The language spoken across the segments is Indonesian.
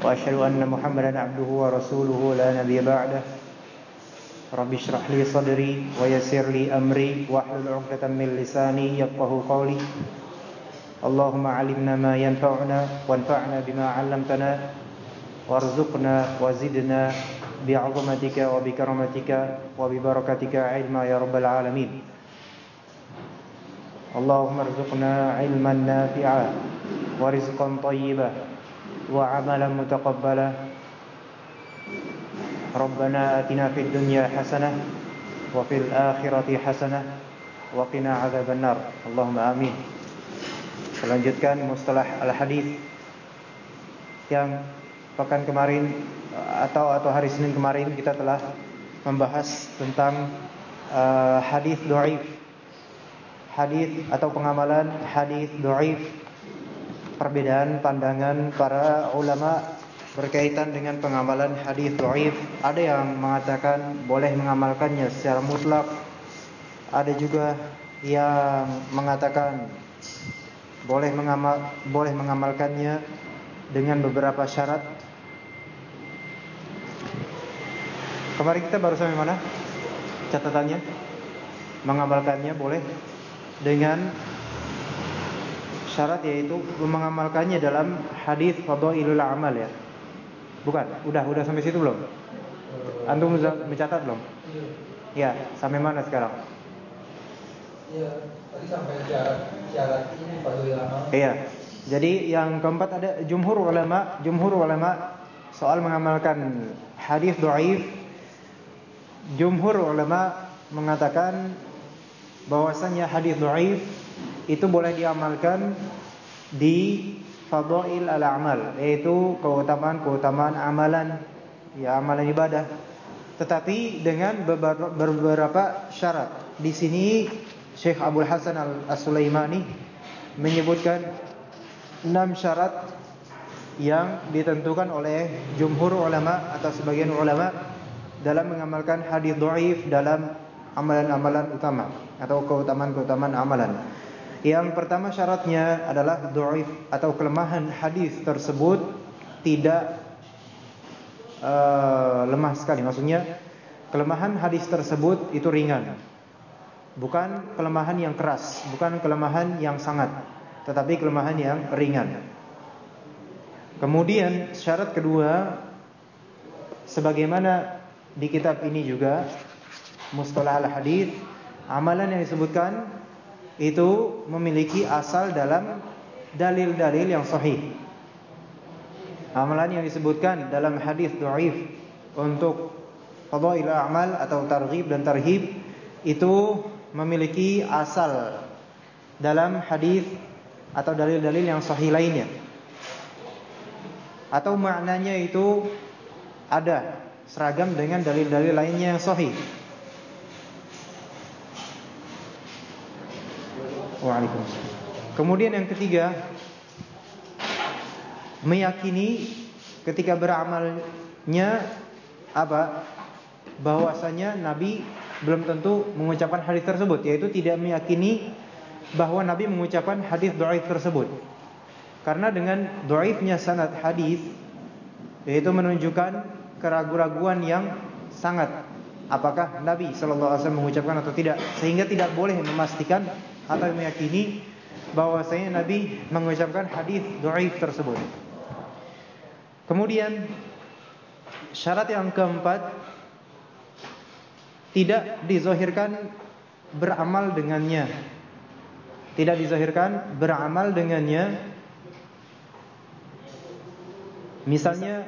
وأشهد أن محمدا عبده ورسوله لا نبي بعده. رب اشرح لي صدري ويسر لي أمري واحلل عقدة من لساني يفقه قولي. اللهم علمنا ما ينفعنا وانفعنا بما علمتنا. وارزقنا وزدنا بعظمتك وبكرمتك وببركتك علما يا رب العالمين. اللهم ارزقنا علما نافعا ورزقا طيبا. وعملا متقبلا ربنا آتنا في الدنيا حسنة وفي الآخرة حسنة وقنا عذاب النار اللهم آمين Selanjutkan mustalah al-hadis yang pekan kemarin atau atau hari Senin kemarin kita telah membahas tentang uh, hadis dhaif. Hadis atau pengamalan hadis dhaif perbedaan pandangan para ulama berkaitan dengan pengamalan hadis dhaif. Ada yang mengatakan boleh mengamalkannya secara mutlak. Ada juga yang mengatakan boleh mengamal boleh mengamalkannya dengan beberapa syarat. Kemarin kita baru sampai mana? Catatannya mengamalkannya boleh dengan syarat yaitu mengamalkannya dalam hadis fadhailul amal ya. Bukan, udah udah sampai situ belum? Antum mencatat belum? Ya, sampai mana sekarang? Iya, tadi sampai syarat syarat ini fadhailul amal. Iya. Jadi yang keempat ada jumhur ulama, jumhur ulama soal mengamalkan hadis dhaif. Jumhur ulama mengatakan bahwasanya hadis dhaif itu boleh diamalkan di fadail al-amal yaitu keutamaan-keutamaan amalan. Ya amalan ibadah. Tetapi dengan beberapa syarat. Di sini Syekh Abdul Hasan Al-Sulaimani menyebutkan enam syarat yang ditentukan oleh jumhur ulama atau sebagian ulama dalam mengamalkan hadis dhaif dalam amalan-amalan utama atau keutamaan-keutamaan amalan. Yang pertama syaratnya adalah dhaif atau kelemahan hadis tersebut tidak uh, lemah sekali. Maksudnya kelemahan hadis tersebut itu ringan. Bukan kelemahan yang keras, bukan kelemahan yang sangat, tetapi kelemahan yang ringan. Kemudian syarat kedua sebagaimana di kitab ini juga Mustalah al-Hadis, amalan yang disebutkan itu memiliki asal dalam dalil-dalil yang sahih. Amalan yang disebutkan dalam hadis dhaif untuk fadhail a'mal atau targhib dan tarhib itu memiliki asal dalam hadis atau dalil-dalil yang sahih lainnya. Atau maknanya itu ada seragam dengan dalil-dalil lainnya yang sahih. Waalaikumsalam. Kemudian yang ketiga meyakini ketika beramalnya apa? bahwasanya Nabi belum tentu mengucapkan hadis tersebut, yaitu tidak meyakini bahwa Nabi mengucapkan hadis dhaif tersebut. Karena dengan dhaifnya sanad hadis yaitu menunjukkan keraguan-raguan yang sangat apakah Nabi sallallahu alaihi wasallam mengucapkan atau tidak sehingga tidak boleh memastikan atau meyakini bahwasanya Nabi mengucapkan hadis dhaif tersebut. Kemudian syarat yang keempat tidak dizahirkan beramal dengannya. Tidak dizahirkan beramal dengannya. Misalnya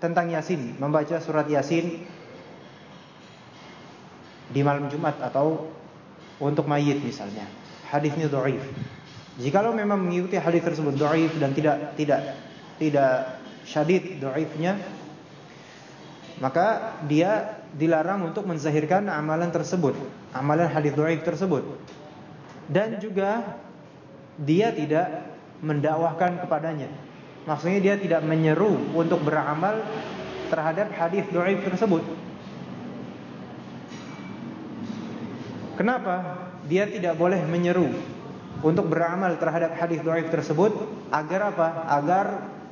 tentang Yasin, membaca surat Yasin di malam Jumat atau untuk mayit misalnya. Hadisnya dhaif. Jikalau memang mengikuti hadis tersebut dhaif dan tidak tidak tidak syadid dhaifnya maka dia dilarang untuk menzahirkan amalan tersebut, amalan hadis dhaif tersebut. Dan juga dia tidak mendakwahkan kepadanya. Maksudnya dia tidak menyeru untuk beramal terhadap hadis dhaif tersebut. Kenapa dia tidak boleh menyeru untuk beramal terhadap hadis dhaif tersebut agar apa? Agar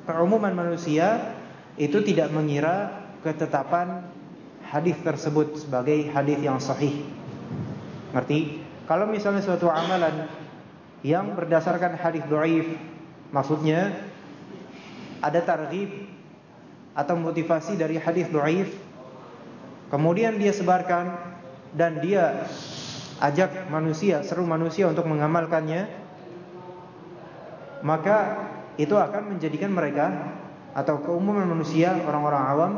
keumuman manusia itu tidak mengira ketetapan hadis tersebut sebagai hadis yang sahih. Ngerti? Kalau misalnya suatu amalan yang berdasarkan hadis dhaif, maksudnya ada targhib atau motivasi dari hadis dhaif, kemudian dia sebarkan dan dia ajak manusia, seru manusia untuk mengamalkannya, maka itu akan menjadikan mereka atau keumuman manusia, orang-orang awam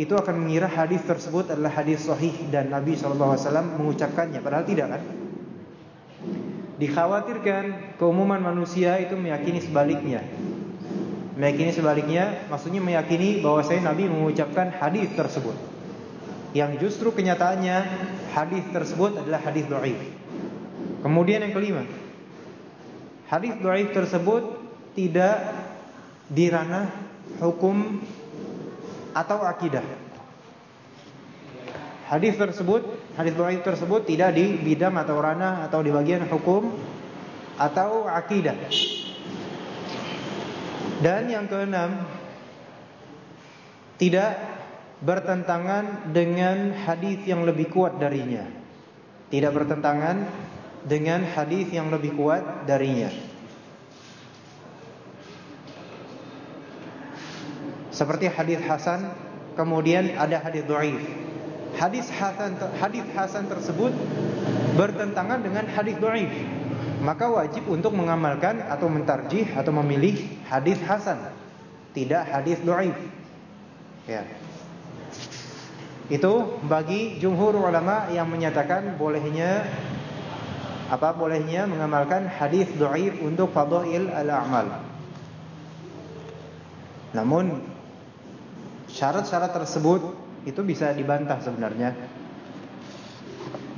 itu akan mengira hadis tersebut adalah hadis sahih dan Nabi SAW mengucapkannya, padahal tidak kan? Dikhawatirkan keumuman manusia itu meyakini sebaliknya. Meyakini sebaliknya, maksudnya meyakini bahwa saya Nabi mengucapkan hadis tersebut yang justru kenyataannya hadis tersebut adalah hadis dhaif. Kemudian yang kelima, hadis dhaif tersebut tidak di ranah hukum atau akidah. Hadis tersebut, hadis dhaif tersebut tidak di bidang atau ranah atau di bagian hukum atau akidah. Dan yang keenam, tidak bertentangan dengan hadis yang lebih kuat darinya. Tidak bertentangan dengan hadis yang lebih kuat darinya. Seperti hadis hasan, kemudian ada hadis dhaif. Hadis hasan hadis hasan tersebut bertentangan dengan hadis dhaif. Maka wajib untuk mengamalkan atau mentarjih atau memilih hadis hasan, tidak hadis dhaif. Ya. Itu bagi jumhur ulama yang menyatakan bolehnya apa bolehnya mengamalkan hadis dhaif untuk fadhail al-a'mal. Namun syarat-syarat tersebut itu bisa dibantah sebenarnya.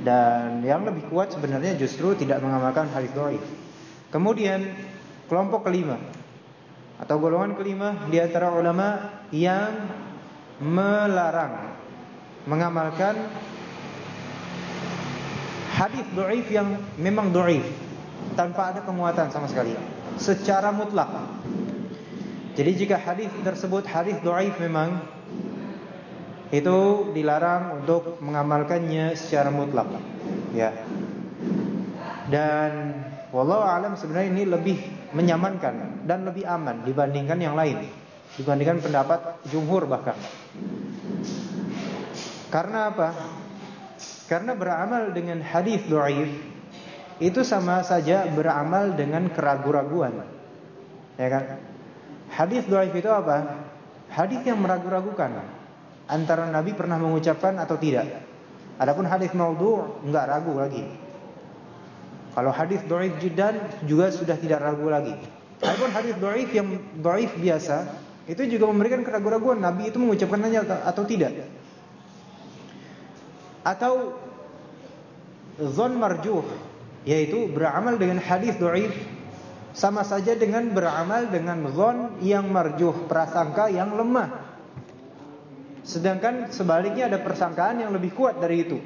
Dan yang lebih kuat sebenarnya justru tidak mengamalkan hadis dhaif. Kemudian kelompok kelima atau golongan kelima di antara ulama yang melarang mengamalkan hadis dhaif yang memang dhaif tanpa ada penguatan sama sekali secara mutlak. Jadi jika hadis tersebut hadis dhaif memang itu dilarang untuk mengamalkannya secara mutlak. Ya. Dan wallahu alam sebenarnya ini lebih menyamankan dan lebih aman dibandingkan yang lain. Dibandingkan pendapat jumhur bahkan. Karena apa? Karena beramal dengan hadis dhaif itu sama saja beramal dengan keraguan-raguan. Ya kan? Hadis dhaif itu apa? Hadis yang meragu-ragukan antara Nabi pernah mengucapkan atau tidak. Adapun hadis maudhu enggak ragu lagi. Kalau hadis dhaif jiddan juga sudah tidak ragu lagi. Adapun hadis dhaif yang dhaif biasa itu juga memberikan keraguan-raguan Nabi itu mengucapkannya atau tidak atau zon marjuh yaitu beramal dengan hadis dhaif sama saja dengan beramal dengan zon yang marjuh prasangka yang lemah. Sedangkan sebaliknya ada persangkaan yang lebih kuat dari itu.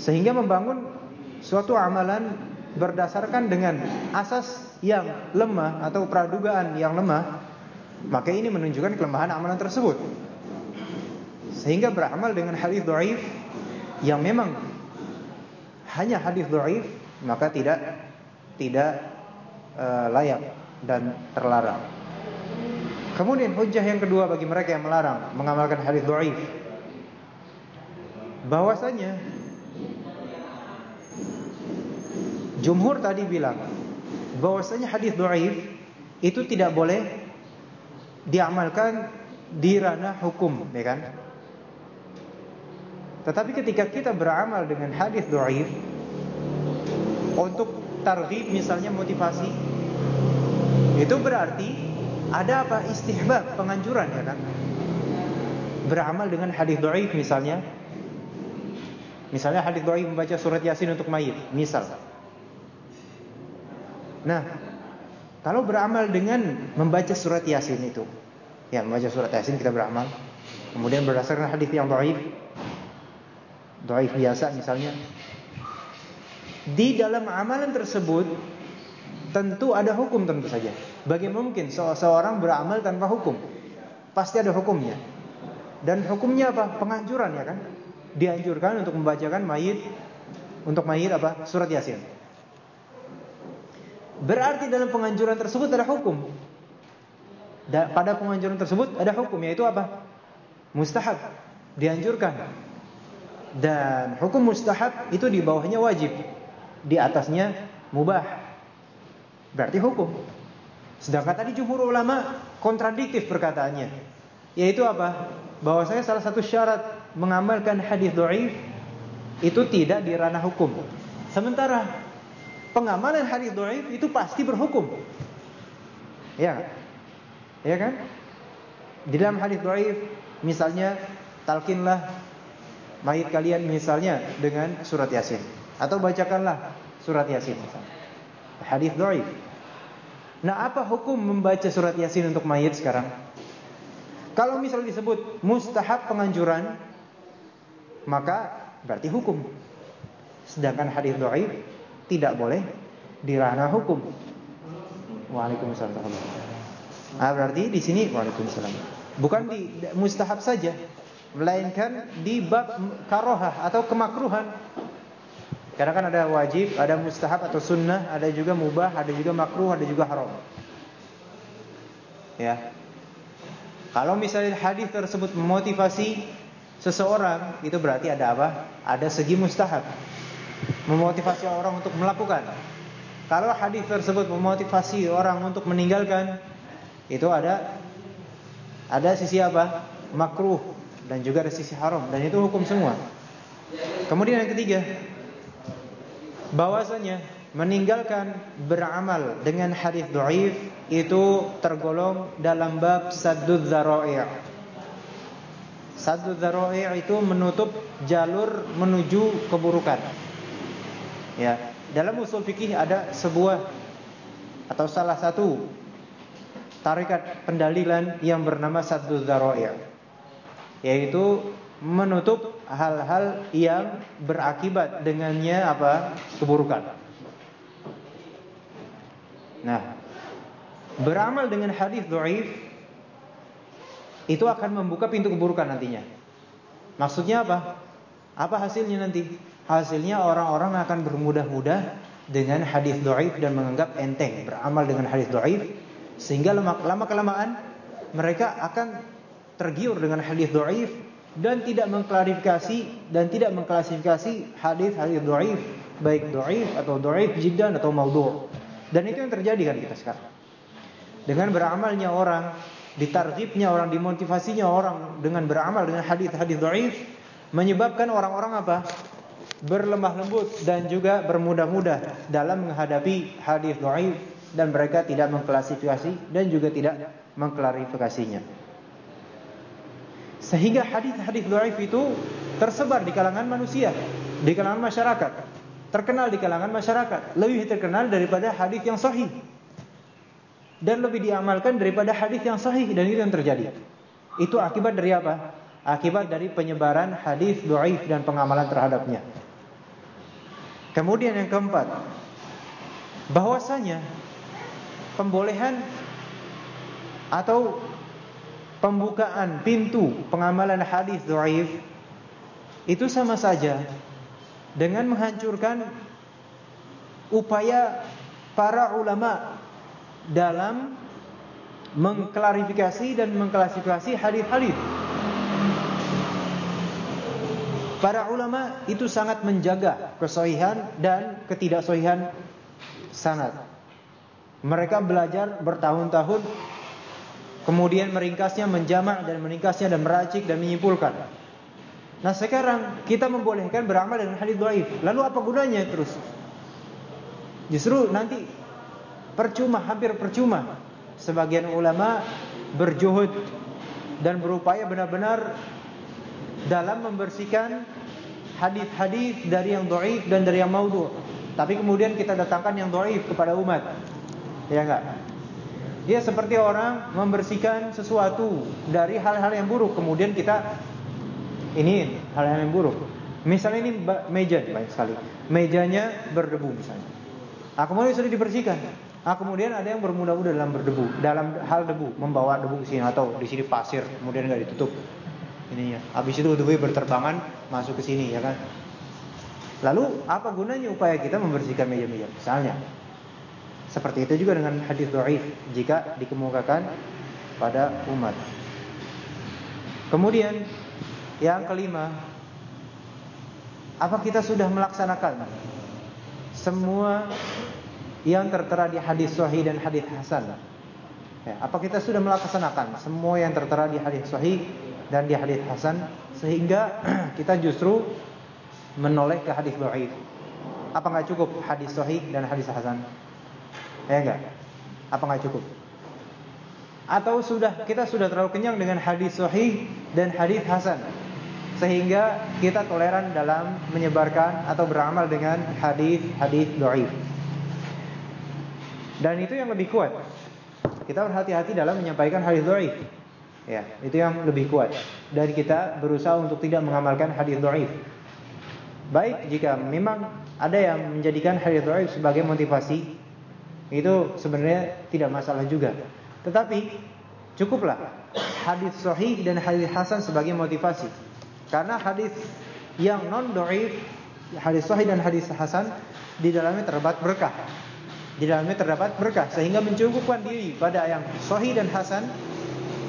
Sehingga membangun suatu amalan berdasarkan dengan asas yang lemah atau pradugaan yang lemah maka ini menunjukkan kelemahan amalan tersebut sehingga beramal dengan hadis dhaif yang memang hanya hadis dhaif maka tidak tidak uh, layak dan terlarang. Kemudian hujah yang kedua bagi mereka yang melarang mengamalkan hadis dhaif bahwasanya jumhur tadi bilang bahwasanya hadis dhaif itu tidak boleh diamalkan di ranah hukum, ya kan? Tetapi ketika kita beramal dengan hadis dhaif untuk targhib misalnya motivasi itu berarti ada apa istihbab penganjuran ya kan beramal dengan hadis dhaif misalnya. Misalnya hadis dhaif membaca surat Yasin untuk mayit, misal. Nah, kalau beramal dengan membaca surat Yasin itu, ya membaca surat Yasin kita beramal. Kemudian berdasarkan hadis yang dhaif, dhaif biasa misalnya, di dalam amalan tersebut tentu ada hukum tentu saja. Bagaimana mungkin seorang beramal tanpa hukum? Pasti ada hukumnya. Dan hukumnya apa? Penganjuran ya kan? Dianjurkan untuk membacakan mayit untuk mayit apa? Surat Yasin. Berarti dalam penganjuran tersebut ada hukum. Pada penganjuran tersebut ada hukum yaitu apa? Mustahab, dianjurkan. Dan hukum mustahab itu di bawahnya wajib di atasnya mubah. Berarti hukum. Sedangkan tadi jumhur ulama kontradiktif perkataannya. Yaitu apa? Bahwa saya salah satu syarat mengamalkan hadis dhaif itu tidak di ranah hukum. Sementara pengamalan hadis dhaif itu pasti berhukum. Ya. Ya kan? Di dalam hadis dhaif misalnya talkinlah mayit kalian misalnya dengan surat Yasin. Atau bacakanlah surat Yasin Hadis dhaif. Nah, apa hukum membaca surat Yasin untuk mayit sekarang? Kalau misal disebut mustahab penganjuran, maka berarti hukum. Sedangkan hadis dhaif tidak boleh di ranah hukum. Waalaikumsalam. Ah, berarti di sini waalaikumsalam. Bukan di mustahab saja, melainkan di bab karohah atau kemakruhan. Karena kan ada wajib, ada mustahab atau sunnah, ada juga mubah, ada juga makruh, ada juga haram. Ya. Kalau misalnya hadis tersebut memotivasi seseorang, itu berarti ada apa? Ada segi mustahab. Memotivasi orang untuk melakukan. Kalau hadis tersebut memotivasi orang untuk meninggalkan, itu ada ada sisi apa? Makruh dan juga ada sisi haram dan itu hukum semua. Kemudian yang ketiga, bahwasanya meninggalkan beramal dengan hadis dhaif itu tergolong dalam bab saddud dzara'i'. Saddud dzara'i' itu menutup jalur menuju keburukan. Ya, dalam usul fikih ada sebuah atau salah satu tarikat pendalilan yang bernama saddud dzara'i'. Yaitu menutup hal-hal yang berakibat dengannya apa? keburukan. Nah, beramal dengan hadis dhaif itu akan membuka pintu keburukan nantinya. Maksudnya apa? Apa hasilnya nanti? Hasilnya orang-orang akan bermudah-mudah dengan hadis dhaif dan menganggap enteng beramal dengan hadis dhaif sehingga lama kelamaan mereka akan tergiur dengan hadis dhaif dan tidak mengklarifikasi dan tidak mengklasifikasi hadis-hadis dhaif baik dhaif atau dhaif jiddan atau maudhu'. Dan itu yang terjadi kan kita sekarang. Dengan beramalnya orang, ditarghibnya orang, dimotivasinya orang dengan beramal dengan hadis-hadis dhaif menyebabkan orang-orang apa? berlemah lembut dan juga bermudah-mudah dalam menghadapi hadis dhaif dan mereka tidak mengklasifikasi dan juga tidak mengklarifikasinya. Sehingga hadis-hadis dhaif itu tersebar di kalangan manusia, di kalangan masyarakat. Terkenal di kalangan masyarakat, lebih terkenal daripada hadis yang sahih. Dan lebih diamalkan daripada hadis yang sahih dan itu yang terjadi. Itu akibat dari apa? Akibat dari penyebaran hadis dhaif dan pengamalan terhadapnya. Kemudian yang keempat, bahwasanya pembolehan atau pembukaan pintu pengamalan hadis dhaif itu sama saja dengan menghancurkan upaya para ulama dalam mengklarifikasi dan mengklasifikasi hadis-hadis. Para ulama itu sangat menjaga kesohihan dan ketidaksohihan sanad. Mereka belajar bertahun-tahun Kemudian meringkasnya, menjamak dan meringkasnya dan meracik dan menyimpulkan. Nah sekarang kita membolehkan beramal dengan hadis dhaif. Lalu apa gunanya terus? Justru nanti percuma, hampir percuma. Sebagian ulama berjuhud dan berupaya benar-benar dalam membersihkan hadis-hadis dari yang dhaif dan dari yang maudhu. Tapi kemudian kita datangkan yang dhaif kepada umat. Ya enggak? Dia seperti orang membersihkan sesuatu dari hal-hal yang buruk, kemudian kita ini hal-hal yang buruk. Misalnya ini meja banyak sekali. Mejanya berdebu misalnya. Nah, kemudian sudah dibersihkan. Nah, kemudian ada yang bermudah-mudah dalam berdebu, dalam hal debu, membawa debu ke sini atau di sini pasir, kemudian nggak ditutup. Ininya. Habis itu debu berterbangan masuk ke sini, ya kan? Lalu apa gunanya upaya kita membersihkan meja-meja? Misalnya, seperti itu juga dengan hadis dhaif jika dikemukakan pada umat. Kemudian yang kelima, apa kita sudah melaksanakan semua yang tertera di hadis sahih dan hadis hasan. Ya, apa kita sudah melaksanakan semua yang tertera di hadis sahih dan di hadis hasan sehingga kita justru menoleh ke hadis dhaif. Apa nggak cukup hadis sahih dan hadis hasan? Ya enggak? Apa nggak cukup? Atau sudah kita sudah terlalu kenyang dengan hadis sahih dan hadis hasan sehingga kita toleran dalam menyebarkan atau beramal dengan hadis-hadis dhaif. Dan itu yang lebih kuat. Kita berhati-hati dalam menyampaikan hadis dhaif. Ya, itu yang lebih kuat. Dan kita berusaha untuk tidak mengamalkan hadis dhaif. Baik jika memang ada yang menjadikan hadis dhaif sebagai motivasi, itu sebenarnya tidak masalah juga. Tetapi cukuplah hadis sahih dan hadis hasan sebagai motivasi. Karena hadis yang non dhaif, hadis sahih dan hadis hasan di dalamnya terdapat berkah di dalamnya terdapat berkah sehingga mencukupkan diri pada yang sahih dan hasan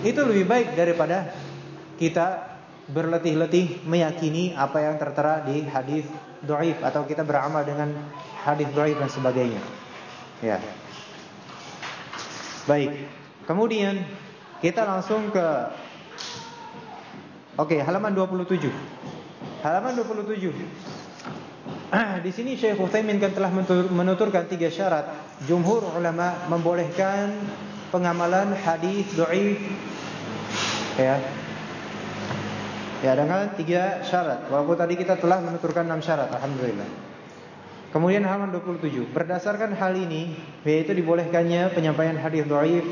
itu lebih baik daripada kita berletih-letih meyakini apa yang tertera di hadis dhaif atau kita beramal dengan hadis dhaif dan sebagainya. Ya. Baik. Kemudian kita langsung ke Oke, halaman 27. Halaman 27. Di sini Syekh Utsaimin kan telah menuturkan tiga syarat. Jumhur ulama membolehkan pengamalan hadis dhaif ya. Ya dengan tiga syarat. Walaupun tadi kita telah menuturkan enam syarat, alhamdulillah. Kemudian halaman 27. Berdasarkan hal ini, yaitu dibolehkannya penyampaian hadis dhaif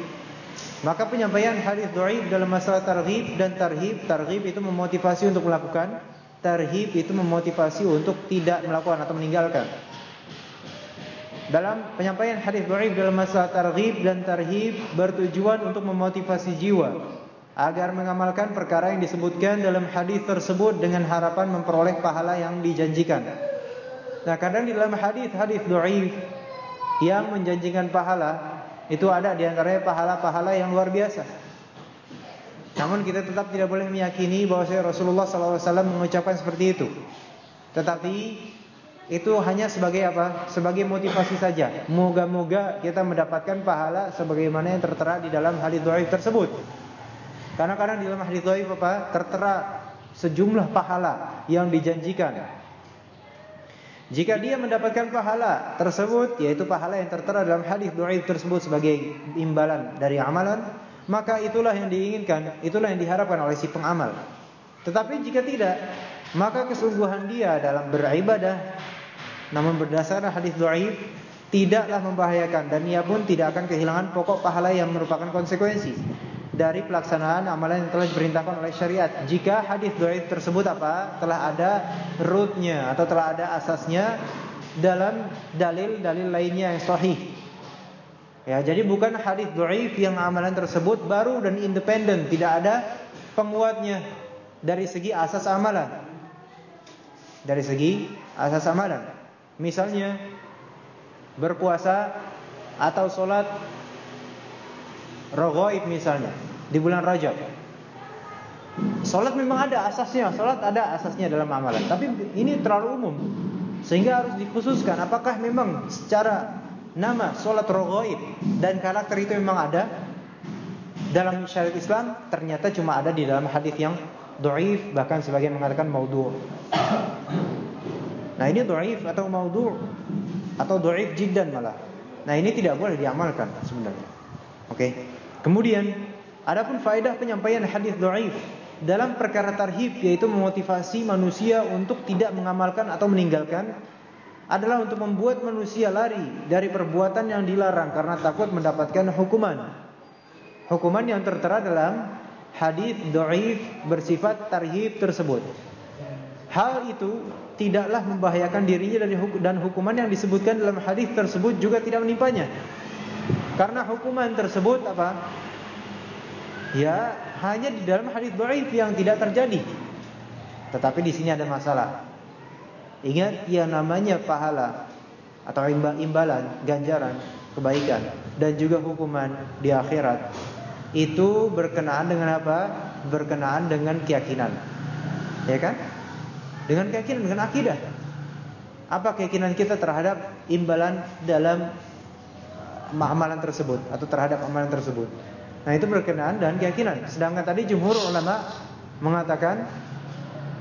maka penyampaian hadis dhaif dalam masalah targhib dan tarhib, targhib itu memotivasi untuk melakukan Tarhib itu memotivasi untuk tidak melakukan atau meninggalkan. Dalam penyampaian hadis dhaif dalam masalah targhib dan tarhib bertujuan untuk memotivasi jiwa agar mengamalkan perkara yang disebutkan dalam hadis tersebut dengan harapan memperoleh pahala yang dijanjikan. Nah, kadang di dalam hadis-hadis dhaif yang menjanjikan pahala itu ada di antaranya pahala-pahala yang luar biasa. Namun kita tetap tidak boleh meyakini bahwa Rasulullah SAW mengucapkan seperti itu. Tetapi itu hanya sebagai apa? Sebagai motivasi saja. Moga-moga kita mendapatkan pahala sebagaimana yang tertera di dalam hadis dhaif tersebut. Karena kadang di dalam hadis dhaif apa? Tertera sejumlah pahala yang dijanjikan. Jika dia mendapatkan pahala tersebut, yaitu pahala yang tertera dalam hadis dhaif tersebut sebagai imbalan dari amalan, maka itulah yang diinginkan, itulah yang diharapkan oleh si pengamal. Tetapi jika tidak, maka kesungguhan dia dalam beribadah namun berdasarkan hadis dhaif tidaklah membahayakan dan ia pun tidak akan kehilangan pokok pahala yang merupakan konsekuensi dari pelaksanaan amalan yang telah diperintahkan oleh syariat. Jika hadis dhaif tersebut apa? telah ada rootnya atau telah ada asasnya dalam dalil-dalil lainnya yang sahih. Ya, jadi bukan hadis dhaif yang amalan tersebut baru dan independen, tidak ada penguatnya dari segi asas amalan. Dari segi asas amalan. Misalnya berpuasa atau sholat rogoib misalnya di bulan Rajab. Sholat memang ada asasnya, sholat ada asasnya dalam amalan. Tapi ini terlalu umum, sehingga harus dikhususkan. Apakah memang secara nama solat rogoib dan karakter itu memang ada dalam syariat Islam ternyata cuma ada di dalam hadis yang doif bahkan sebagian mengatakan maudhu. Nah ini doif atau maudhu atau doif jiddan malah. Nah ini tidak boleh diamalkan sebenarnya. Oke. Okay. Kemudian adapun faedah penyampaian hadis doif dalam perkara tarhib yaitu memotivasi manusia untuk tidak mengamalkan atau meninggalkan adalah untuk membuat manusia lari dari perbuatan yang dilarang karena takut mendapatkan hukuman. Hukuman yang tertera dalam hadis dhaif bersifat tarhib tersebut. Hal itu tidaklah membahayakan dirinya dari dan hukuman yang disebutkan dalam hadis tersebut juga tidak menimpanya. Karena hukuman tersebut apa? Ya, hanya di dalam hadis dhaif yang tidak terjadi. Tetapi di sini ada masalah. Ingat yang namanya pahala atau imbalan, ganjaran, kebaikan dan juga hukuman di akhirat itu berkenaan dengan apa? Berkenaan dengan keyakinan. Ya kan? Dengan keyakinan, dengan akidah. Apa keyakinan kita terhadap imbalan dalam amalan tersebut atau terhadap amalan tersebut? Nah, itu berkenaan dan keyakinan. Sedangkan tadi jumhur ulama mengatakan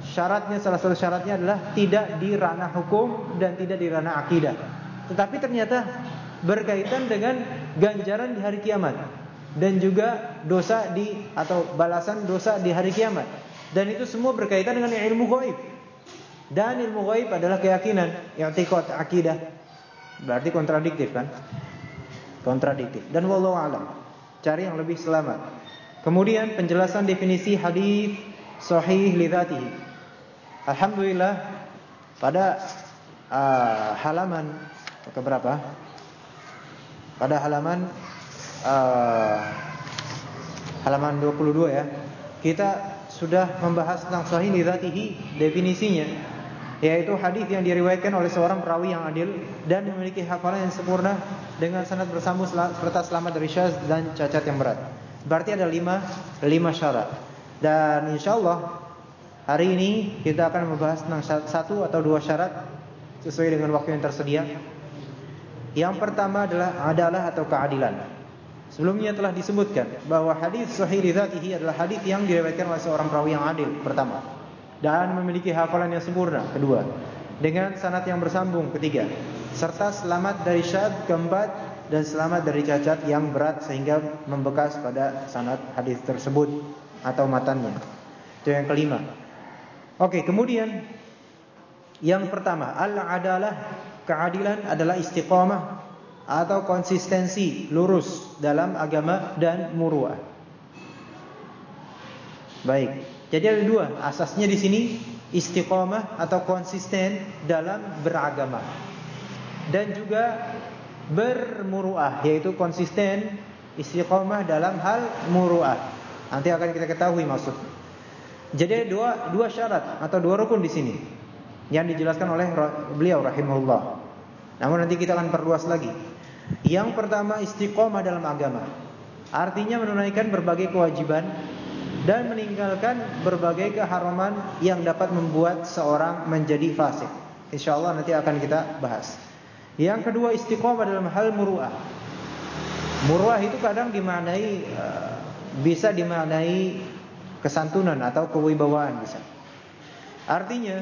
syaratnya salah satu syaratnya adalah tidak di ranah hukum dan tidak di ranah akidah. Tetapi ternyata berkaitan dengan ganjaran di hari kiamat dan juga dosa di atau balasan dosa di hari kiamat. Dan itu semua berkaitan dengan ilmu gaib. Dan ilmu gaib adalah keyakinan, i'tiqad, akidah. Berarti kontradiktif kan? Kontradiktif. Dan wallahu alam. Cari yang lebih selamat. Kemudian penjelasan definisi hadis sahih li Alhamdulillah pada uh, halaman ke berapa? Pada halaman uh, halaman 22 ya. Kita sudah membahas tentang sahih li definisinya yaitu hadis yang diriwayatkan oleh seorang perawi yang adil dan memiliki hafalan yang sempurna dengan sanad bersambung serta selamat dari syaz dan cacat yang berat. Berarti ada lima, lima syarat. Dan insya Allah hari ini kita akan membahas tentang satu atau dua syarat sesuai dengan waktu yang tersedia. Yang pertama adalah adalah atau keadilan. Sebelumnya telah disebutkan bahwa hadis sahih dzatihi adalah hadis yang diriwayatkan oleh seorang perawi yang adil pertama dan memiliki hafalan yang sempurna. Kedua dengan sanad yang bersambung. Ketiga serta selamat dari syad. Keempat dan selamat dari cacat yang berat sehingga membekas pada sanad hadis tersebut atau matanya itu yang kelima. Oke kemudian yang pertama al-adalah keadilan adalah istiqamah atau konsistensi lurus dalam agama dan muruah. Baik jadi ada dua, asasnya di sini istiqomah atau konsisten dalam beragama. Dan juga bermuruah, yaitu konsisten istiqomah dalam hal muruah. Nanti akan kita ketahui maksud. Jadi ada dua dua syarat atau dua rukun di sini yang dijelaskan oleh beliau rahimahullah. Namun nanti kita akan perluas lagi. Yang pertama istiqomah dalam agama. Artinya menunaikan berbagai kewajiban dan meninggalkan berbagai keharaman yang dapat membuat seorang menjadi fasik. Insyaallah nanti akan kita bahas. Yang kedua istiqomah dalam hal muruah. Muruah itu kadang dimaknai eh, bisa dimaknai kesantunan atau kewibawaan bisa. Artinya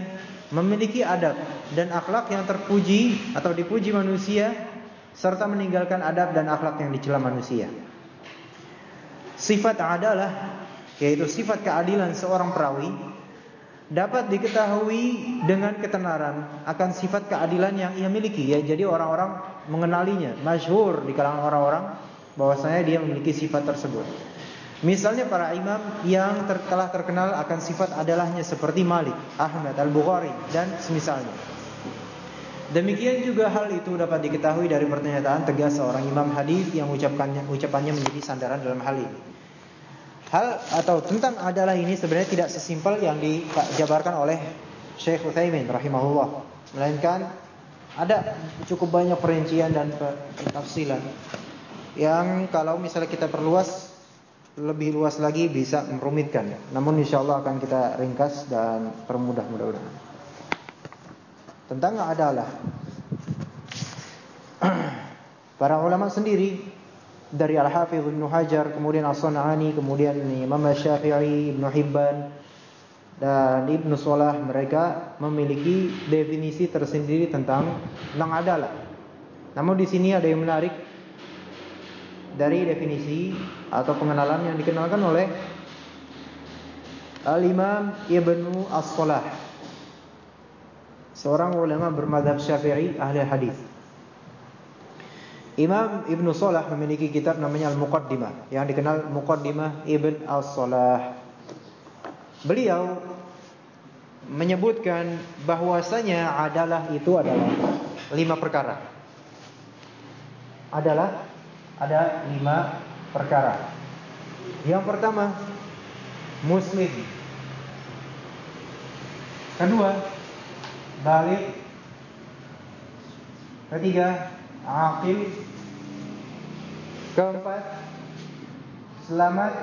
memiliki adab dan akhlak yang terpuji atau dipuji manusia serta meninggalkan adab dan akhlak yang dicela manusia. Sifat adalah yaitu sifat keadilan seorang perawi dapat diketahui dengan ketenaran akan sifat keadilan yang ia miliki ya jadi orang-orang mengenalinya masyhur di kalangan orang-orang bahwasanya dia memiliki sifat tersebut. Misalnya para imam yang telah terkenal akan sifat adalahnya seperti Malik, Ahmad, Al-Bukhari dan semisalnya. Demikian juga hal itu dapat diketahui dari pernyataan tegas seorang imam hadis yang ucapkannya ucapannya menjadi sandaran dalam hal ini Hal atau tentang adalah ini sebenarnya tidak sesimpel yang dijabarkan oleh Syekh Utsaimin rahimahullah, melainkan ada cukup banyak perincian dan tafsilan yang kalau misalnya kita perluas lebih luas lagi bisa merumitkan. Namun insya Allah akan kita ringkas dan permudah mudah-mudahan. Tentang adalah para ulama sendiri dari Al-Hafidh Ibn Hajar, kemudian As-San'ani, kemudian Imam Syafi'i, Ibn Hibban dan Ibn Salah mereka memiliki definisi tersendiri tentang tentang adalah. Namun di sini ada yang menarik dari definisi atau pengenalan yang dikenalkan oleh Al-Imam Ibnu As-Salah Seorang ulama bermadhab syafi'i ahli hadis. Imam Ibnu Salah memiliki kitab namanya Al-Muqaddimah Yang dikenal Muqaddimah Ibn As-Salah Beliau menyebutkan bahwasanya adalah itu adalah lima perkara. Adalah ada lima perkara. Yang pertama muslim. Kedua balik. Ketiga aqil. Keempat selamat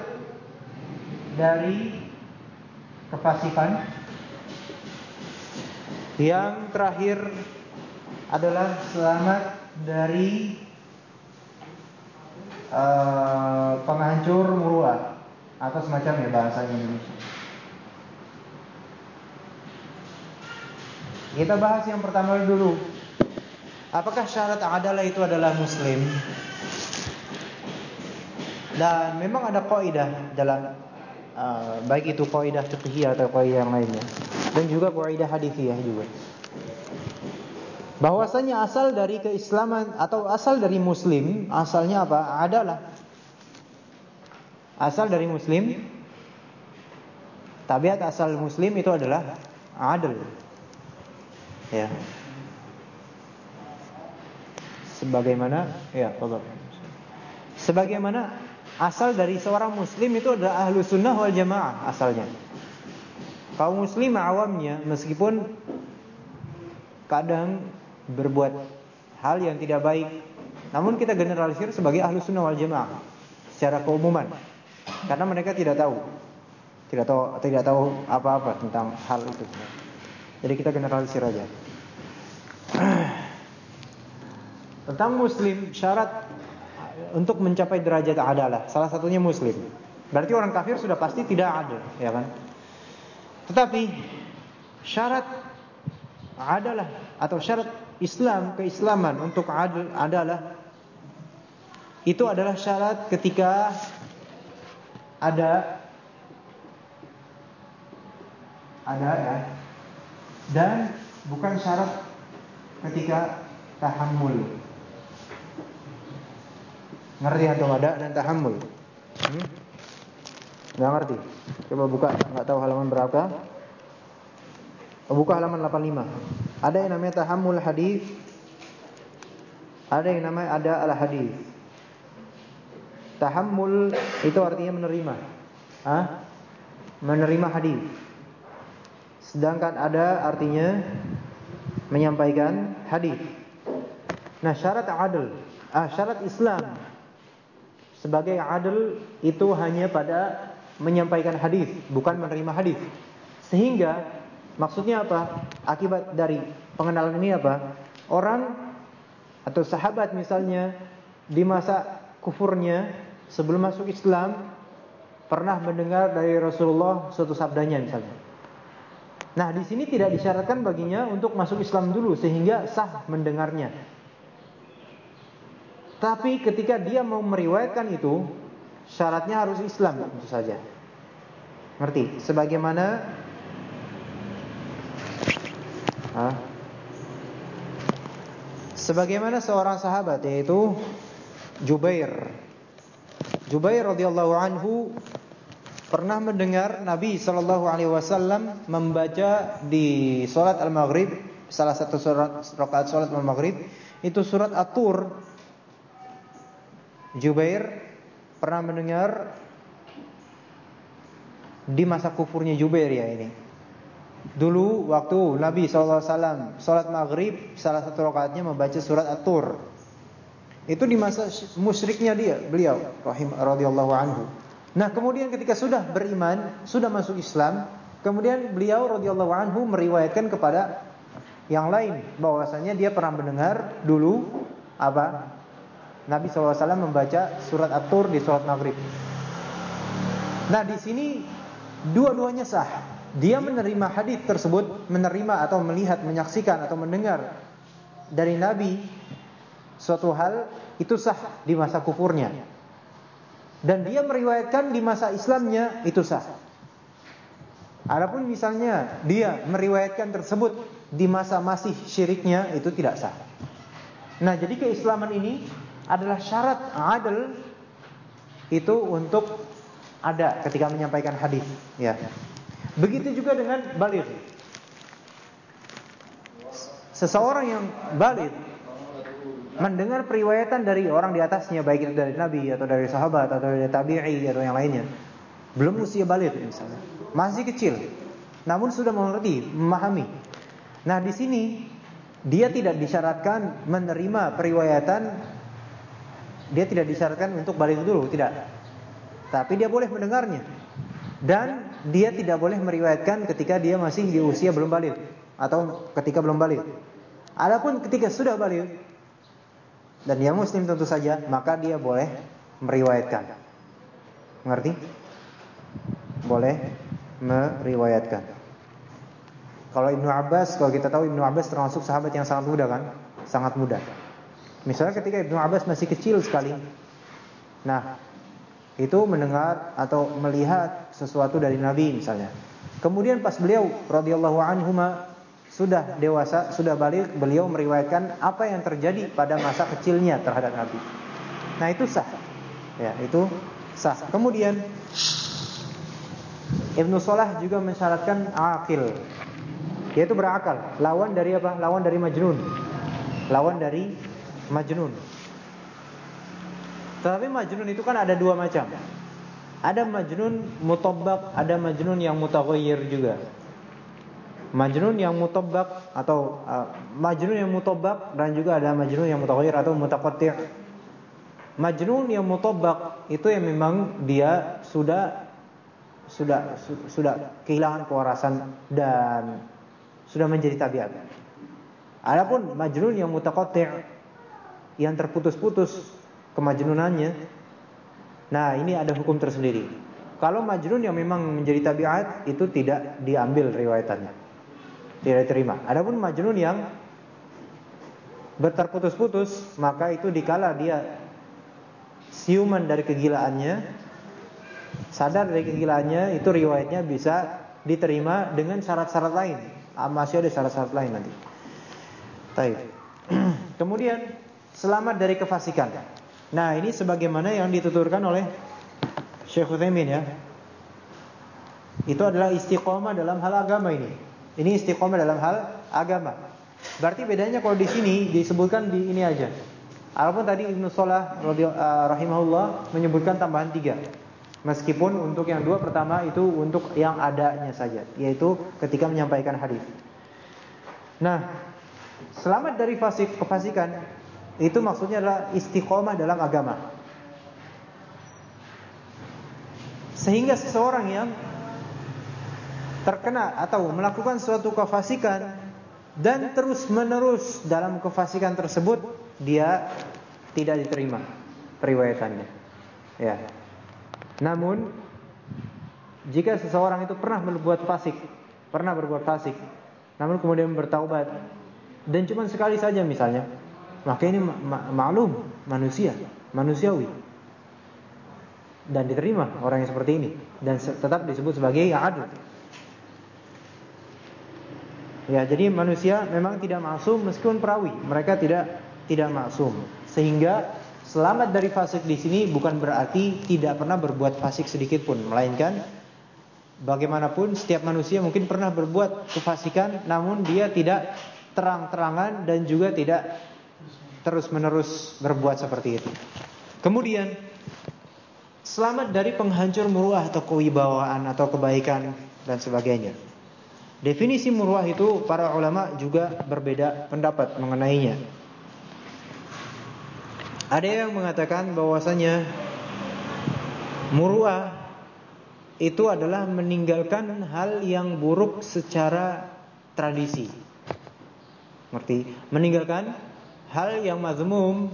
dari kefasikan. Yang terakhir adalah selamat dari uh, penghancur muruah atau semacamnya bahasa Indonesia. Kita bahas yang pertama dulu. Apakah syarat adalah itu adalah muslim? Dan memang ada kaidah dalam uh, baik itu kaidah fiqhiyah atau kaidah yang lainnya dan juga kaidah hadisiyah juga. Bahwasanya asal dari keislaman atau asal dari muslim, asalnya apa? Adalah asal dari muslim tabiat asal muslim itu adalah adil. Ya. Sebagaimana ya, Allah. Sebagaimana asal dari seorang muslim itu adalah ahlu sunnah wal jamaah asalnya. Kaum muslim awamnya meskipun kadang berbuat hal yang tidak baik namun kita generalisir sebagai ahlu sunnah wal jamaah secara keumuman. Karena mereka tidak tahu. Tidak tahu tidak tahu apa-apa tentang hal itu. Jadi kita generalisir aja tentang muslim syarat untuk mencapai derajat adalah salah satunya muslim. Berarti orang kafir sudah pasti tidak ada ya kan? Tetapi syarat adalah atau syarat Islam keislaman untuk adil adalah itu adalah syarat ketika ada ada ya. Dan bukan syarat ketika tahammul ngerti atau ada dan tahammul hmm? nggak ngerti Coba buka, nggak tahu halaman berapa. Oh, buka halaman 85. Ada yang namanya tahammul hadis. Ada yang namanya ada al hadis. Tahammul itu artinya menerima. Hah? Menerima hadis. Sedangkan ada artinya menyampaikan hadis. Nah, syarat adil, ah, syarat Islam sebagai adil itu hanya pada menyampaikan hadis, bukan menerima hadis. Sehingga maksudnya apa? Akibat dari pengenalan ini apa? Orang atau sahabat misalnya di masa kufurnya sebelum masuk Islam pernah mendengar dari Rasulullah suatu sabdanya misalnya. Nah, di sini tidak disyaratkan baginya untuk masuk Islam dulu sehingga sah mendengarnya. Tapi ketika dia mau meriwayatkan itu, Syaratnya harus Islam tentu saja. Ngerti? Sebagaimana Hah? Sebagaimana seorang sahabat yaitu Jubair. Jubair radhiyallahu anhu pernah mendengar Nabi sallallahu alaihi wasallam membaca di salat al-maghrib, salah satu surat rakaat salat al-maghrib itu surat At-Tur. Jubair pernah mendengar di masa kufurnya Jubair ya ini. Dulu waktu Nabi SAW Salat maghrib Salah satu rakaatnya membaca surat At-Tur. Itu di masa musyriknya dia Beliau rahim radhiyallahu anhu. Nah kemudian ketika sudah beriman Sudah masuk Islam Kemudian beliau radhiyallahu anhu meriwayatkan kepada Yang lain. Bahwasanya dia pernah mendengar Dulu Apa Nabi SAW membaca surat At-Tur di surat Maghrib. Nah di sini dua-duanya sah. Dia menerima hadis tersebut, menerima atau melihat, menyaksikan atau mendengar dari Nabi suatu hal itu sah di masa kufurnya. Dan dia meriwayatkan di masa Islamnya itu sah. Adapun misalnya dia meriwayatkan tersebut di masa masih syiriknya itu tidak sah. Nah, jadi keislaman ini adalah syarat adil itu untuk ada ketika menyampaikan hadis, ya. Begitu juga dengan balik. Seseorang yang balik mendengar periwayatan dari orang di atasnya baik itu dari nabi atau dari sahabat atau dari tabi'i atau yang lainnya belum usia balik misalnya masih kecil namun sudah mengerti memahami nah di sini dia tidak disyaratkan menerima periwayatan dia tidak disyaratkan untuk balik dulu tidak tapi dia boleh mendengarnya dan dia tidak boleh meriwayatkan ketika dia masih di usia belum balik atau ketika belum balik adapun ketika sudah balik dan dia muslim tentu saja, maka dia boleh meriwayatkan. Mengerti? Boleh meriwayatkan. Kalau Ibnu Abbas, kalau kita tahu Ibnu Abbas termasuk sahabat yang sangat muda kan? Sangat muda. Misalnya ketika Ibnu Abbas masih kecil sekali. Nah, itu mendengar atau melihat sesuatu dari Nabi misalnya. Kemudian pas beliau radhiyallahu anhu sudah dewasa, sudah balik, beliau meriwayatkan apa yang terjadi pada masa kecilnya terhadap Nabi. Nah, itu sah. Ya, itu sah. Kemudian Ibnu Salah juga mensyaratkan akil. Yaitu berakal. Lawan dari apa? Lawan dari majnun. Lawan dari majnun. Tetapi majnun itu kan ada dua macam. Ada majnun mutabbak, ada majnun yang mutaghayyir juga. Majnun yang mutobak atau uh, majnun yang mutobak dan juga ada majnun yang mutaghayyir atau mutaqatti'. Majnun yang mutobak itu yang memang dia sudah sudah sudah kehilangan kewarasan dan sudah menjadi tabiat. Adapun majnun yang mutaqatti' yang terputus-putus kemajnunannya. Nah, ini ada hukum tersendiri. Kalau majnun yang memang menjadi tabiat itu tidak diambil riwayatannya tidak diterima. Adapun majnun yang berterputus-putus, maka itu dikala dia siuman dari kegilaannya, sadar dari kegilaannya, itu riwayatnya bisa diterima dengan syarat-syarat lain. Ah, masih ada syarat-syarat lain nanti. Baik. Kemudian selamat dari kefasikan. Nah, ini sebagaimana yang dituturkan oleh Syekh Utsaimin ya. Itu adalah istiqomah dalam hal agama ini. Ini istiqomah dalam hal agama. Berarti bedanya kalau di sini disebutkan di ini aja. Walaupun tadi Ibnu Salah uh, rahimahullah menyebutkan tambahan tiga. Meskipun untuk yang dua pertama itu untuk yang adanya saja, yaitu ketika menyampaikan hadis. Nah, selamat dari fasik kefasikan itu maksudnya adalah istiqomah dalam agama. Sehingga seseorang yang terkena atau melakukan suatu kefasikan dan terus-menerus dalam kefasikan tersebut dia tidak diterima periwayatannya. Ya. Namun jika seseorang itu pernah berbuat fasik, pernah berbuat fasik, namun kemudian bertaubat dan cuma sekali saja misalnya, maka ini ma maklum manusia, manusiawi dan diterima orang yang seperti ini dan tetap disebut sebagai adil. Ya, jadi manusia memang tidak maksum meskipun perawi, mereka tidak tidak maksum. Sehingga selamat dari fasik di sini bukan berarti tidak pernah berbuat fasik sedikit pun, melainkan bagaimanapun setiap manusia mungkin pernah berbuat kefasikan namun dia tidak terang-terangan dan juga tidak terus-menerus berbuat seperti itu. Kemudian selamat dari penghancur muruah atau kewibawaan atau kebaikan dan sebagainya. Definisi murwah itu para ulama juga berbeda pendapat mengenainya. Ada yang mengatakan bahwasanya murwah itu adalah meninggalkan hal yang buruk secara tradisi. Ngerti? Meninggalkan hal yang mazmum,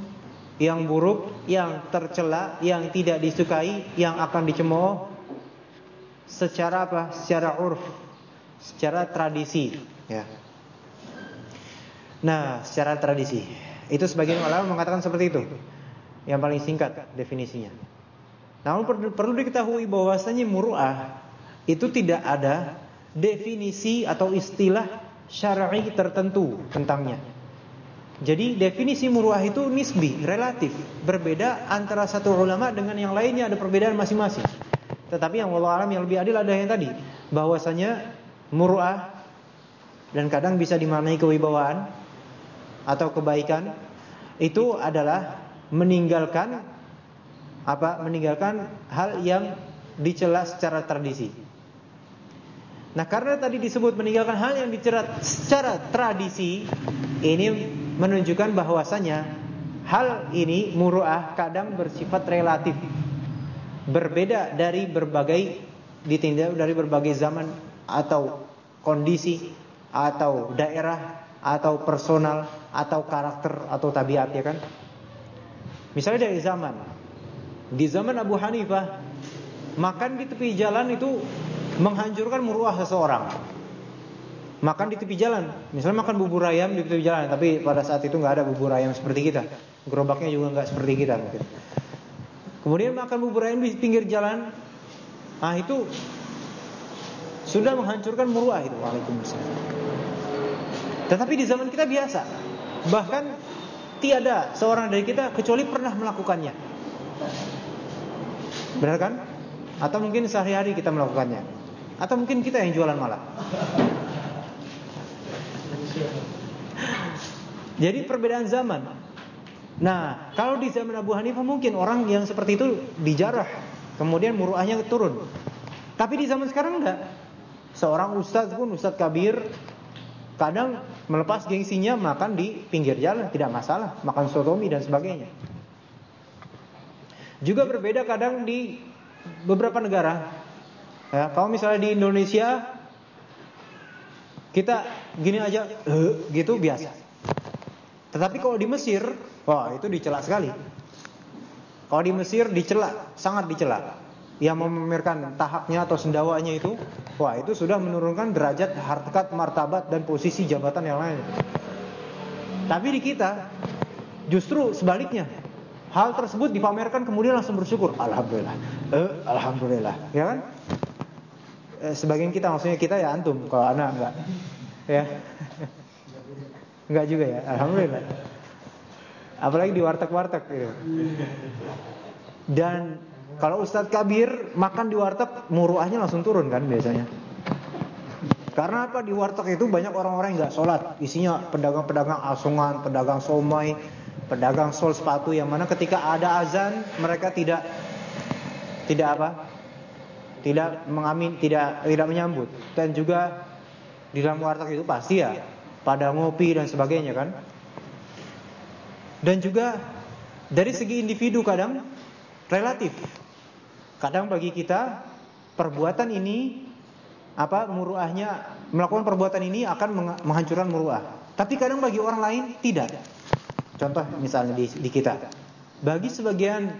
yang buruk, yang tercela, yang tidak disukai, yang akan dicemooh secara apa? Secara urf, secara tradisi ya. Nah, secara tradisi. Itu sebagian ulama mengatakan seperti itu. Yang paling singkat definisinya. Namun perlu, perlu diketahui bahwasanya muruah itu tidak ada definisi atau istilah syar'i tertentu tentangnya. Jadi definisi muruah itu nisbi, relatif, berbeda antara satu ulama dengan yang lainnya ada perbedaan masing-masing. Tetapi yang Allah alam yang lebih adil ada yang tadi, bahwasanya muruah dan kadang bisa dimaknai kewibawaan atau kebaikan itu adalah meninggalkan apa? Meninggalkan hal yang dicela secara tradisi. Nah karena tadi disebut meninggalkan hal yang dicerat secara tradisi Ini menunjukkan bahwasanya Hal ini muruah kadang bersifat relatif. Berbeda dari berbagai Ditindak dari berbagai zaman Atau kondisi Atau daerah Atau personal Atau karakter Atau tabiat ya kan? Misalnya dari zaman. Di zaman Abu Hanifah Makan di tepi jalan itu menghancurkan muruah seseorang. Makan di tepi jalan, misalnya makan bubur ayam di tepi jalan, tapi pada saat itu nggak ada bubur ayam seperti kita, gerobaknya juga nggak seperti kita mungkin. Kemudian makan bubur ayam di pinggir jalan, ah itu sudah menghancurkan muruah itu. Waalaikumsalam. Tetapi di zaman kita biasa, bahkan tiada seorang dari kita kecuali pernah melakukannya. Benar kan? Atau mungkin sehari-hari kita melakukannya. Atau mungkin kita yang jualan malah. Jadi perbedaan zaman. Nah, kalau di zaman Abu Hanifah mungkin orang yang seperti itu dijarah, kemudian muruahnya turun. Tapi di zaman sekarang enggak. Seorang ustaz pun ustaz kabir kadang melepas gengsinya makan di pinggir jalan tidak masalah, makan sotomi dan sebagainya. Juga berbeda kadang di beberapa negara Ya, kalau misalnya di Indonesia kita gini aja gitu biasa. Tetapi kalau di Mesir, wah itu dicela sekali. Kalau di Mesir dicela, sangat dicela. Yang memamerkan tahapnya atau sendawanya itu, wah itu sudah menurunkan derajat harkat, martabat dan posisi jabatan yang lain. Tapi di kita justru sebaliknya. Hal tersebut dipamerkan kemudian langsung bersyukur, alhamdulillah. Eh, alhamdulillah, ya kan? eh, sebagian kita maksudnya kita ya antum kalau anak enggak ya. Enggak juga ya alhamdulillah. Apalagi di warteg-warteg gitu. dan kalau Ustadz Kabir makan di warteg muruahnya langsung turun kan biasanya? Karena apa? Di warteg itu banyak orang-orang yang nggak sholat. Isinya pedagang-pedagang asungan pedagang somai pedagang sol sepatu yang mana ketika ada azan mereka tidak tidak apa? Tidak mengamin, tidak tidak menyambut. Dan juga di dalam warteg itu pasti ya pada ngopi dan sebagainya kan. Dan juga dari segi individu kadang relatif. Kadang bagi kita perbuatan ini apa muruahnya melakukan perbuatan ini akan menghancurkan muruah. Tapi kadang bagi orang lain tidak. Contoh misalnya di, di kita. Bagi sebagian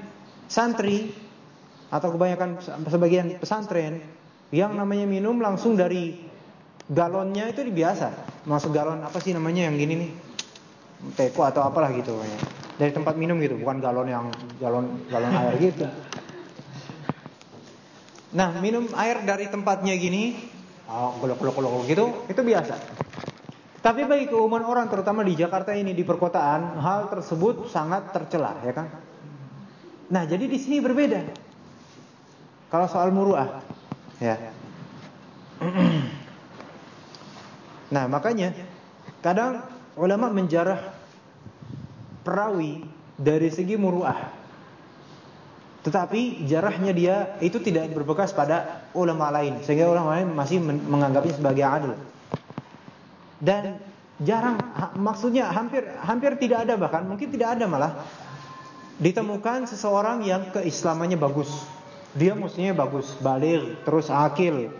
santri atau kebanyakan sebagian pesantren yang namanya minum langsung dari galonnya itu biasa. Masuk galon apa sih namanya yang gini nih? Teko atau apalah gitu Dari tempat minum gitu, bukan galon yang galon galon air gitu. Nah, minum air dari tempatnya gini, oh, golok-golok gitu, itu biasa. Tapi bagi keumuman orang terutama di Jakarta ini di perkotaan, hal tersebut sangat tercela, ya kan? Nah, jadi di sini berbeda. Kalau soal muruah, ya. Nah, makanya kadang ulama menjarah perawi dari segi muruah. Tetapi jarahnya dia itu tidak berbekas pada ulama lain sehingga ulama lain masih menganggapnya sebagai adil. Dan jarang maksudnya hampir hampir tidak ada bahkan mungkin tidak ada malah ditemukan seseorang yang keislamannya bagus dia mestinya bagus, balik, terus akil.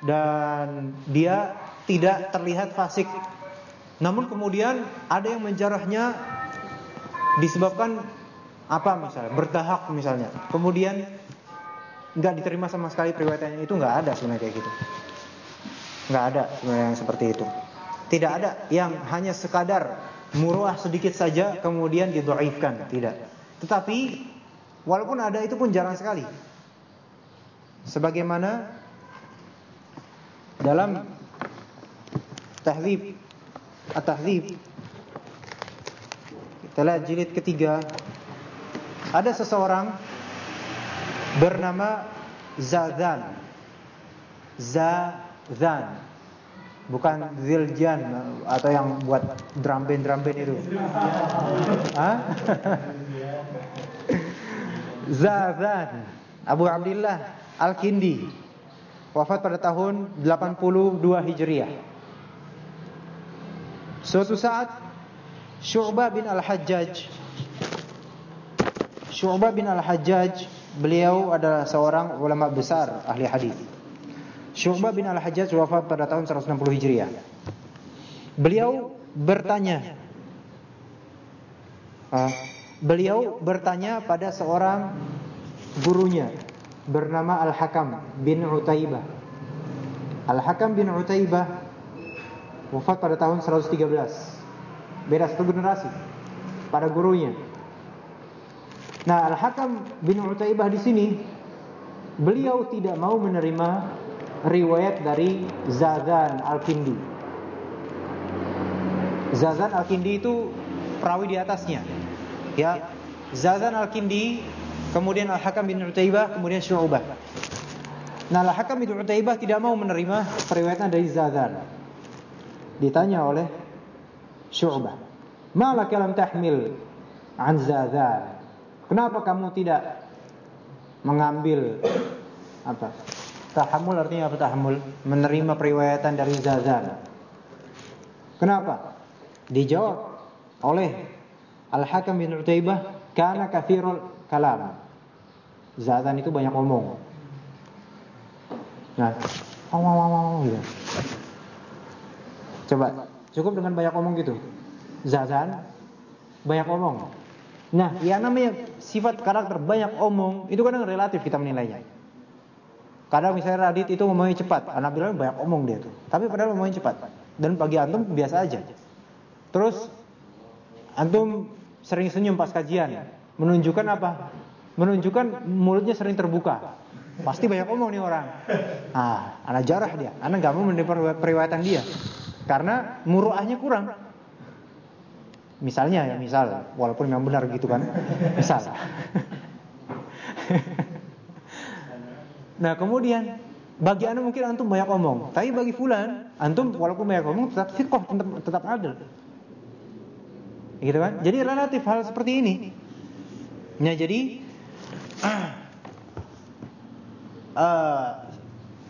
Dan dia tidak terlihat fasik. Namun kemudian ada yang menjarahnya disebabkan apa misalnya, bertahak misalnya. Kemudian nggak diterima sama sekali periwayatannya itu nggak ada sebenarnya kayak gitu. Nggak ada sebenarnya yang seperti itu. Tidak ada yang hanya sekadar muruah sedikit saja kemudian didoifkan, tidak. Tetapi Walaupun ada itu pun jarang sekali. Sebagaimana dalam Tahdzib At-Tahdzib kita lihat jilid ketiga. Ada seseorang bernama Zadan Zadan bukan Ziljan atau yang buat drum band drum band itu. Zadan Abu Abdullah Al-Kindi. Wafat pada tahun 82 Hijriah. Suatu saat Syu'bah bin Al-Hajjaj Syu'bah bin Al-Hajjaj beliau adalah seorang ulama besar ahli hadis. Syu'bah bin Al-Hajjaj wafat pada tahun 160 Hijriah. Beliau bertanya uh, Beliau bertanya pada seorang gurunya bernama Al-Hakam bin Utaibah. Al-Hakam bin Utaibah wafat pada tahun 113. Beda satu generasi pada gurunya. Nah, Al-Hakam bin Utaibah di sini beliau tidak mau menerima riwayat dari Zazan Al-Kindi. Zazan Al-Kindi itu perawi di atasnya. Ya, Zazan Al-Kindi, kemudian Al-Hakam bin Utaibah, kemudian Syu'bah. Nah, Al-Hakam bin Utaibah tidak mau menerima periwayatan dari Zazan. Ditanya oleh Syu'bah, "Ma kalam tahmil an Zazan?" Kenapa kamu tidak mengambil apa? Tahamul artinya apa tahamul? Menerima periwayatan dari Zazan. Kenapa? Dijawab oleh Al-Hakam bin Utaibah, "Kana kathirul kalam." Zazan itu banyak omong. Nah, omong omong gitu. Coba, cukup dengan banyak omong gitu. Zazan banyak omong. Nah, yang namanya sifat karakter banyak omong itu kadang relatif kita menilainya. Kadang misalnya Radit itu ngomongnya cepat, anak bilang banyak omong dia tuh. Tapi padahal ngomongnya cepat. Dan bagi antum biasa aja. Terus antum sering senyum pas kajian, menunjukkan apa? Menunjukkan mulutnya sering terbuka. Pasti banyak omong nih orang. Ah, anak jarah dia. Anak gak mau menerima periwayatan dia. Karena muruahnya kurang. Misalnya ya, misal, walaupun memang benar gitu kan. Misal. nah, kemudian bagi anda mungkin antum banyak omong, tapi bagi fulan antum walaupun banyak omong tetap sikoh, tetap, tetap adil. Gitu kan? Jadi relatif hal seperti ini. Nah, jadi uh,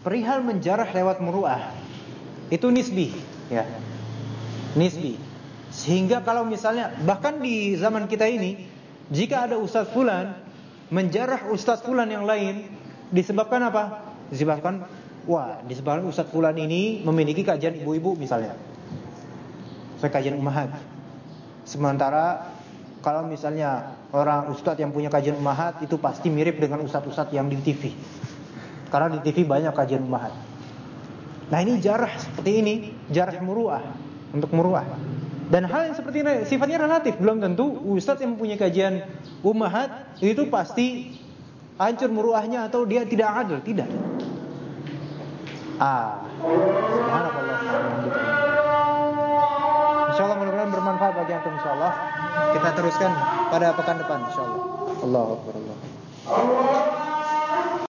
perihal menjarah lewat muruah itu nisbi, ya. Nisbi. Sehingga kalau misalnya bahkan di zaman kita ini jika ada ustadz fulan menjarah ustadz fulan yang lain disebabkan apa? Disebabkan wah, disebabkan ustadz fulan ini memiliki kajian ibu-ibu misalnya. Saya kajian umahat. Sementara kalau misalnya orang ustadz yang punya kajian umahat itu pasti mirip dengan ustadz-ustadz yang di TV. Karena di TV banyak kajian umahat. Nah ini jarah seperti ini, jarah muruah untuk muruah. Dan hal yang seperti ini sifatnya relatif, belum tentu ustadz yang mempunyai kajian ummahat itu pasti hancur muruahnya atau dia tidak adil, tidak. Ah, subhanallah. Insyaallah mudah-mudahan bermanfaat bagi antum insyaallah. Kita teruskan pada pekan depan insyaallah. Allahu akbar Allah.